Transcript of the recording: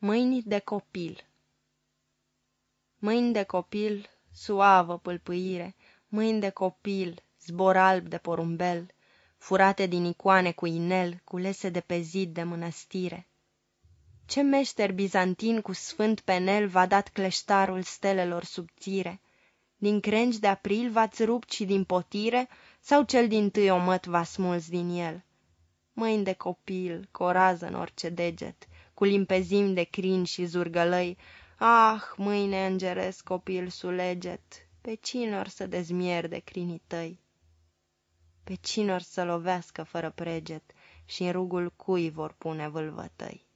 Mâini de copil Mâini de copil, suavă pâlpâire, Mâini de copil, zbor alb de porumbel, Furate din icoane cu inel, Culese de pe zid de mănăstire. Ce meșter bizantin cu sfânt penel V-a dat cleștarul stelelor subțire? Din crengi de april v-ați rupt și din potire, Sau cel dintâi omăt v-a smuls din el? Mâini de copil, cu o rază în orice deget, Cu limpezimi de crin și zurgălăi, Ah, mâine îngeresc copil suleget, Pe cine or să dezmierde crinii tăi? Pe cine or să lovească fără preget Și în rugul cui vor pune vâlvătăi?